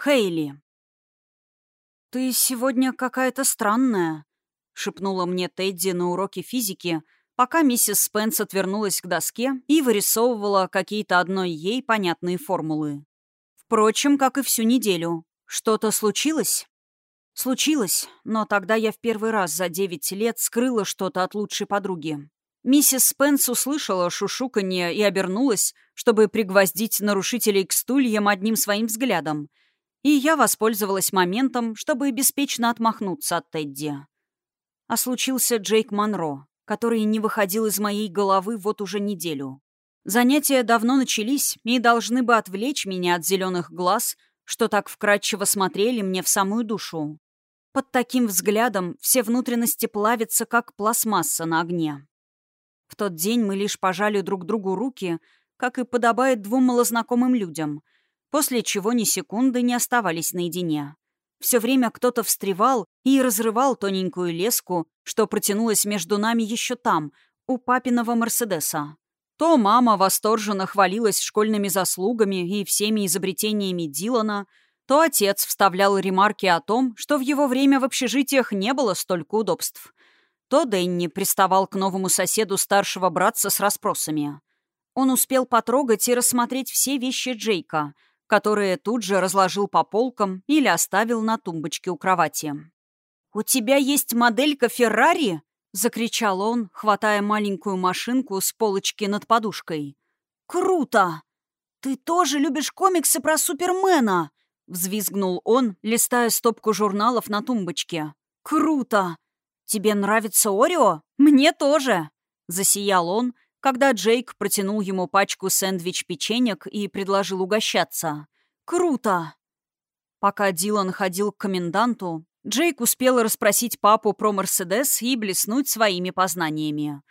Хейли. «Ты сегодня какая-то странная», — шепнула мне Тедди на уроке физики, пока миссис Спенс отвернулась к доске и вырисовывала какие-то одной ей понятные формулы. Впрочем, как и всю неделю. Что-то случилось? Случилось, но тогда я в первый раз за девять лет скрыла что-то от лучшей подруги. Миссис Спенс услышала шушуканье и обернулась, чтобы пригвоздить нарушителей к стульям одним своим взглядом — и я воспользовалась моментом, чтобы беспечно отмахнуться от Тедди. А случился Джейк Монро, который не выходил из моей головы вот уже неделю. Занятия давно начались и должны бы отвлечь меня от зеленых глаз, что так вкрадчиво смотрели мне в самую душу. Под таким взглядом все внутренности плавятся, как пластмасса на огне. В тот день мы лишь пожали друг другу руки, как и подобает двум малознакомым людям — после чего ни секунды не оставались наедине. Все время кто-то встревал и разрывал тоненькую леску, что протянулась между нами еще там, у папиного Мерседеса. То мама восторженно хвалилась школьными заслугами и всеми изобретениями Дилана, то отец вставлял ремарки о том, что в его время в общежитиях не было столько удобств. То Дэнни приставал к новому соседу старшего братца с расспросами. Он успел потрогать и рассмотреть все вещи Джейка — которые тут же разложил по полкам или оставил на тумбочке у кровати. «У тебя есть моделька Феррари?» — закричал он, хватая маленькую машинку с полочки над подушкой. «Круто! Ты тоже любишь комиксы про Супермена?» — взвизгнул он, листая стопку журналов на тумбочке. «Круто! Тебе нравится Орео? Мне тоже!» — засиял он, когда Джейк протянул ему пачку сэндвич-печенек и предложил угощаться. «Круто!» Пока Дилан ходил к коменданту, Джейк успел расспросить папу про Мерседес и блеснуть своими познаниями.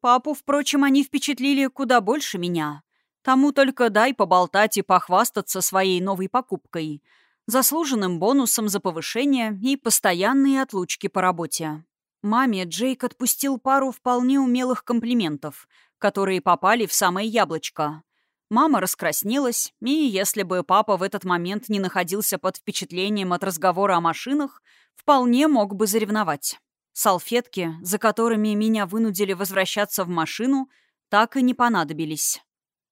Папу, впрочем, они впечатлили куда больше меня. Тому только дай поболтать и похвастаться своей новой покупкой, заслуженным бонусом за повышение и постоянные отлучки по работе. Маме Джейк отпустил пару вполне умелых комплиментов — которые попали в самое яблочко. Мама раскраснелась, и если бы папа в этот момент не находился под впечатлением от разговора о машинах, вполне мог бы заревновать. Салфетки, за которыми меня вынудили возвращаться в машину, так и не понадобились.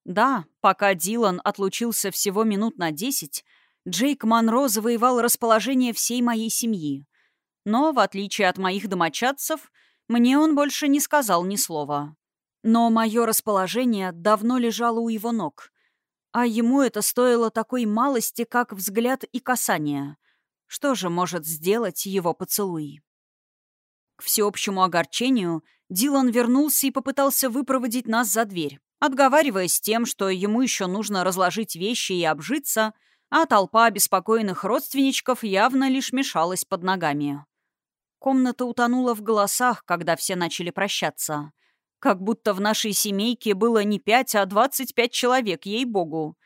Да, пока Дилан отлучился всего минут на десять, Джейк Монро завоевал расположение всей моей семьи. Но, в отличие от моих домочадцев, мне он больше не сказал ни слова. Но мое расположение давно лежало у его ног. А ему это стоило такой малости, как взгляд и касание. Что же может сделать его поцелуй? К всеобщему огорчению Дилан вернулся и попытался выпроводить нас за дверь, отговариваясь тем, что ему еще нужно разложить вещи и обжиться, а толпа обеспокоенных родственничков явно лишь мешалась под ногами. Комната утонула в голосах, когда все начали прощаться — как будто в нашей семейке было не пять, а двадцать пять человек, ей-богу.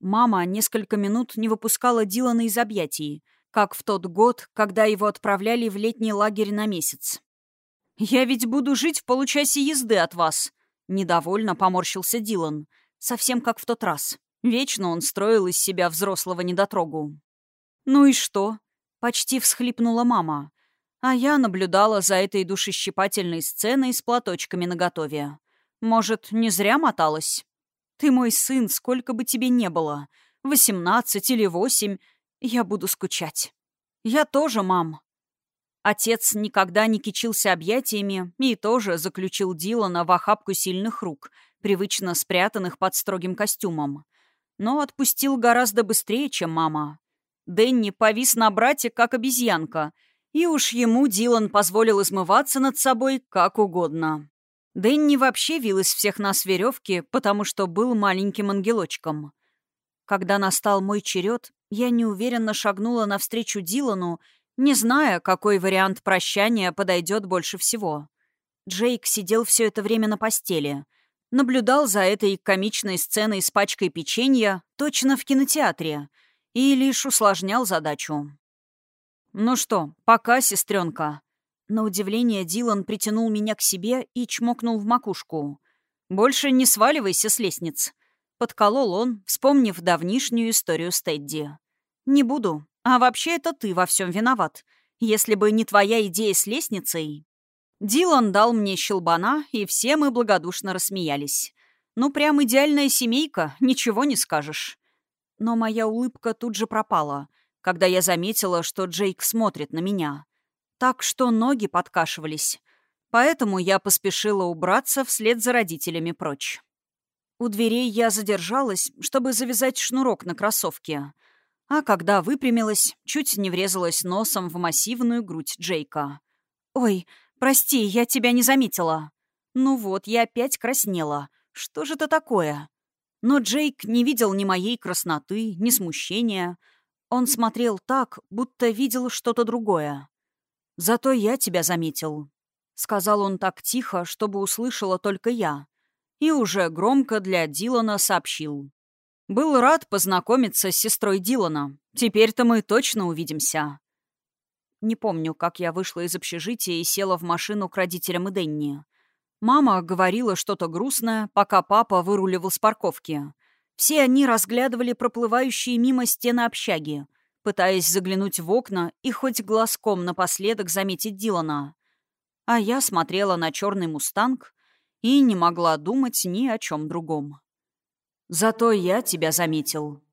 Мама несколько минут не выпускала Дилана из объятий, как в тот год, когда его отправляли в летний лагерь на месяц. «Я ведь буду жить в получасе езды от вас», — недовольно поморщился Дилан. Совсем как в тот раз. Вечно он строил из себя взрослого недотрогу. «Ну и что?» — почти всхлипнула мама. А я наблюдала за этой душещипательной сценой с платочками наготове. Может, не зря моталась? Ты мой сын, сколько бы тебе не было. Восемнадцать или восемь. Я буду скучать. Я тоже, мам. Отец никогда не кичился объятиями и тоже заключил Дилана в охапку сильных рук, привычно спрятанных под строгим костюмом. Но отпустил гораздо быстрее, чем мама. Дэнни повис на брате, как обезьянка — и уж ему Дилан позволил измываться над собой как угодно. Дэнни вообще вил из всех нас веревки, потому что был маленьким ангелочком. Когда настал мой черед, я неуверенно шагнула навстречу Дилану, не зная, какой вариант прощания подойдет больше всего. Джейк сидел все это время на постели, наблюдал за этой комичной сценой с пачкой печенья точно в кинотеатре и лишь усложнял задачу. «Ну что, пока, сестренка?» На удивление Дилан притянул меня к себе и чмокнул в макушку. «Больше не сваливайся с лестниц», — подколол он, вспомнив давнишнюю историю с Тедди. «Не буду. А вообще это ты во всем виноват. Если бы не твоя идея с лестницей...» Дилан дал мне щелбана, и все мы благодушно рассмеялись. Ну, прям идеальная семейка, ничего не скажешь. Но моя улыбка тут же пропала, когда я заметила, что Джейк смотрит на меня. Так что ноги подкашивались. Поэтому я поспешила убраться вслед за родителями прочь. У дверей я задержалась, чтобы завязать шнурок на кроссовке. А когда выпрямилась, чуть не врезалась носом в массивную грудь Джейка. «Ой, прости, я тебя не заметила». Ну вот, я опять краснела. Что же это такое? Но Джейк не видел ни моей красноты, ни смущения. Он смотрел так, будто видел что-то другое. «Зато я тебя заметил», — сказал он так тихо, чтобы услышала только я. И уже громко для Дилана сообщил. «Был рад познакомиться с сестрой Дилана. Теперь-то мы точно увидимся». Не помню, как я вышла из общежития и села в машину к родителям и Денни. Мама говорила что-то грустное, пока папа выруливал с парковки. Все они разглядывали проплывающие мимо стены общаги, пытаясь заглянуть в окна и хоть глазком напоследок заметить Дилана. А я смотрела на черный мустанг и не могла думать ни о чем другом. «Зато я тебя заметил»,